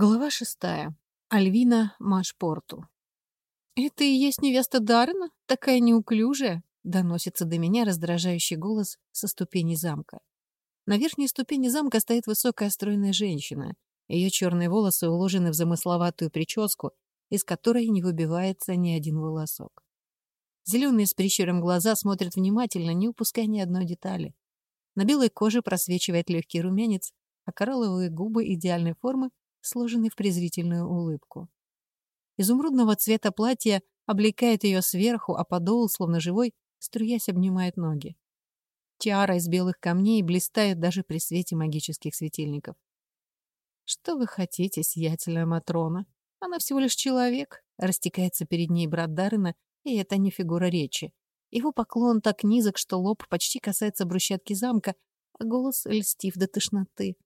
Глава шестая. Альвина Машпорту. «Это и есть невеста Даррена? Такая неуклюжая?» — доносится до меня раздражающий голос со ступени замка. На верхней ступени замка стоит высокая стройная женщина. Ее черные волосы уложены в замысловатую прическу, из которой не выбивается ни один волосок. Зеленые с прищуром глаза смотрят внимательно, не упуская ни одной детали. На белой коже просвечивает легкий румянец, а коралловые губы идеальной формы сложенный в презрительную улыбку. Изумрудного цвета платье облекает ее сверху, а подол, словно живой, струясь обнимает ноги. Тиара из белых камней блистает даже при свете магических светильников. «Что вы хотите, сиятельная Матрона? Она всего лишь человек», — растекается перед ней брат Дарына, и это не фигура речи. Его поклон так низок, что лоб почти касается брусчатки замка, а голос льстив до тошноты.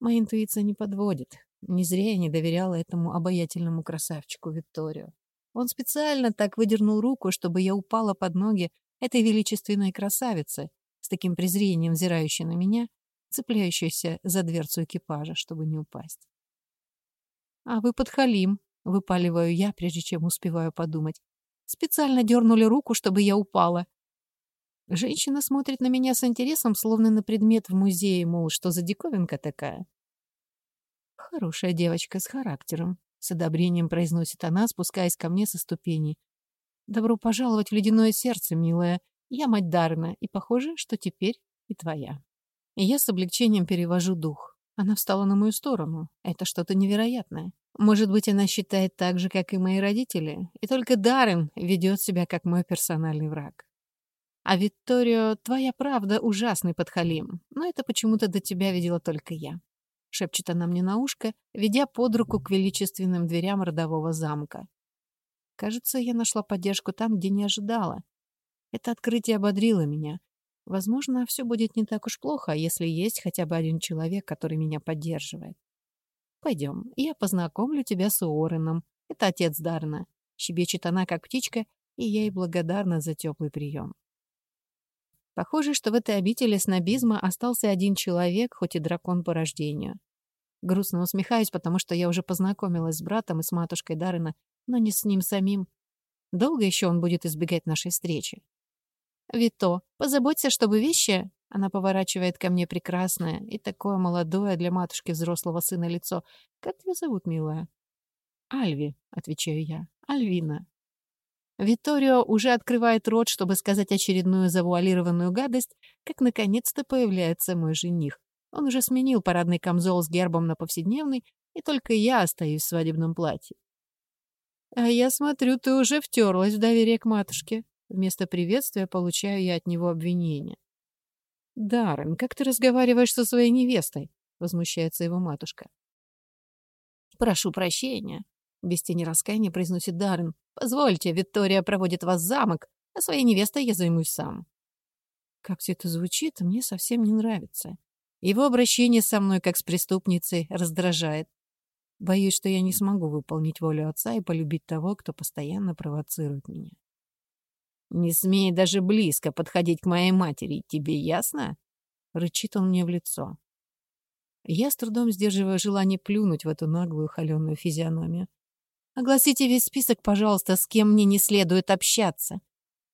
Моя интуиция не подводит. Не зря я не доверяла этому обаятельному красавчику Викторию. Он специально так выдернул руку, чтобы я упала под ноги этой величественной красавицы, с таким презрением взирающей на меня, цепляющейся за дверцу экипажа, чтобы не упасть. «А вы подхалим», — выпаливаю я, прежде чем успеваю подумать. «Специально дернули руку, чтобы я упала». Женщина смотрит на меня с интересом, словно на предмет в музее, мол, что за диковинка такая. «Хорошая девочка с характером», — с одобрением произносит она, спускаясь ко мне со ступени. «Добро пожаловать в ледяное сердце, милая. Я мать Дарна, и похоже, что теперь и твоя». И я с облегчением перевожу дух. Она встала на мою сторону. Это что-то невероятное. Может быть, она считает так же, как и мои родители, и только Даррен ведет себя как мой персональный враг. А Викторио, твоя правда ужасный подхалим, но это почему-то до тебя видела только я. — шепчет она мне на ушко, ведя под руку к величественным дверям родового замка. Кажется, я нашла поддержку там, где не ожидала. Это открытие ободрило меня. Возможно, все будет не так уж плохо, если есть хотя бы один человек, который меня поддерживает. Пойдем, я познакомлю тебя с Уорреном. Это отец Дарна. Щебечет она, как птичка, и я ей благодарна за теплый прием. Похоже, что в этой обители снобизма остался один человек, хоть и дракон по рождению. Грустно усмехаюсь, потому что я уже познакомилась с братом и с матушкой Дарына, но не с ним самим. Долго еще он будет избегать нашей встречи. «Вито, позаботься, чтобы вещи...» Она поворачивает ко мне прекрасное и такое молодое для матушки взрослого сына лицо. «Как тебя зовут, милая?» «Альви», — отвечаю я. «Альвина». Виторио уже открывает рот, чтобы сказать очередную завуалированную гадость, как наконец-то появляется мой жених. Он уже сменил парадный камзол с гербом на повседневный, и только я остаюсь в свадебном платье. «А я смотрю, ты уже втерлась в доверие к матушке». Вместо приветствия получаю я от него обвинение. «Даррен, как ты разговариваешь со своей невестой?» — возмущается его матушка. «Прошу прощения», — без тени раскаяния произносит Даррен. «Позвольте, Виктория проводит вас в замок, а своей невестой я займусь сам». Как все это звучит, мне совсем не нравится. Его обращение со мной, как с преступницей, раздражает. Боюсь, что я не смогу выполнить волю отца и полюбить того, кто постоянно провоцирует меня. «Не смей даже близко подходить к моей матери, тебе ясно?» Рычит он мне в лицо. Я с трудом сдерживаю желание плюнуть в эту наглую холеную физиономию. Огласите весь список, пожалуйста, с кем мне не следует общаться.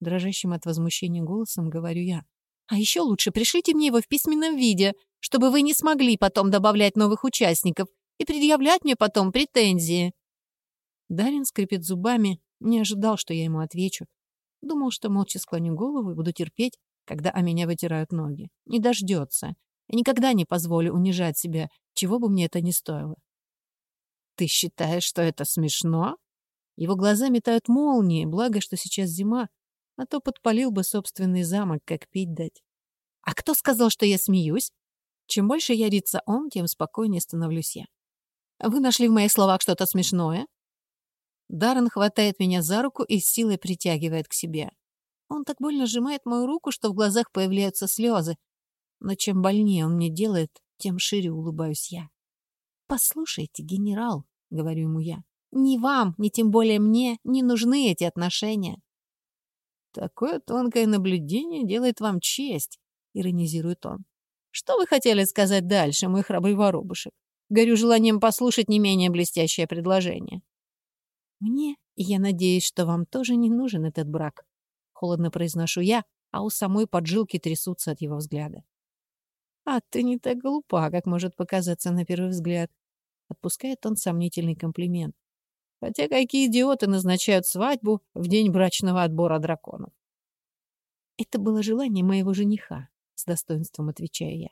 Дрожащим от возмущения голосом говорю я. А еще лучше пришлите мне его в письменном виде, чтобы вы не смогли потом добавлять новых участников и предъявлять мне потом претензии. Дарин скрипит зубами, не ожидал, что я ему отвечу. Думал, что молча склоню голову и буду терпеть, когда о меня вытирают ноги. Не дождется. Я никогда не позволю унижать себя, чего бы мне это ни стоило. «Ты считаешь, что это смешно?» Его глаза метают молнии, благо, что сейчас зима, а то подпалил бы собственный замок, как пить дать. «А кто сказал, что я смеюсь?» Чем больше ярится он, тем спокойнее становлюсь я. «Вы нашли в моих словах что-то смешное?» Даррен хватает меня за руку и силой притягивает к себе. Он так больно сжимает мою руку, что в глазах появляются слезы. Но чем больнее он мне делает, тем шире улыбаюсь я. «Послушайте, генерал», — говорю ему я, — «ни вам, ни тем более мне не нужны эти отношения». «Такое тонкое наблюдение делает вам честь», — иронизирует он. «Что вы хотели сказать дальше, мой храбрый воробушек? Горю желанием послушать не менее блестящее предложение. Мне, и я надеюсь, что вам тоже не нужен этот брак. Холодно произношу я, а у самой поджилки трясутся от его взгляда. А ты не так глупа, как может показаться на первый взгляд. Отпускает он сомнительный комплимент. Хотя какие идиоты назначают свадьбу в день брачного отбора драконов? Это было желание моего жениха, с достоинством отвечаю я.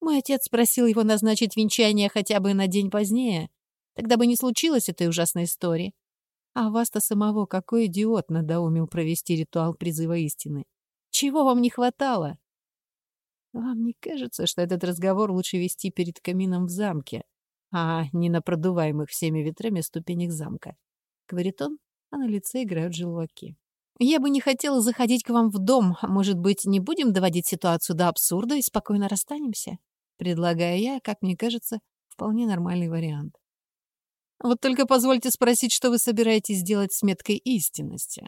Мой отец просил его назначить венчание хотя бы на день позднее. Тогда бы не случилось этой ужасной истории. А вас-то самого какой идиот надоумил провести ритуал призыва истины? Чего вам не хватало? Вам не кажется, что этот разговор лучше вести перед камином в замке, а не на продуваемых всеми ветрами ступенях замка. Говорит он, а на лице играют желваки. Я бы не хотела заходить к вам в дом. Может быть, не будем доводить ситуацию до абсурда и спокойно расстанемся? Предлагаю я, как мне кажется, вполне нормальный вариант. Вот только позвольте спросить, что вы собираетесь делать с меткой истинности.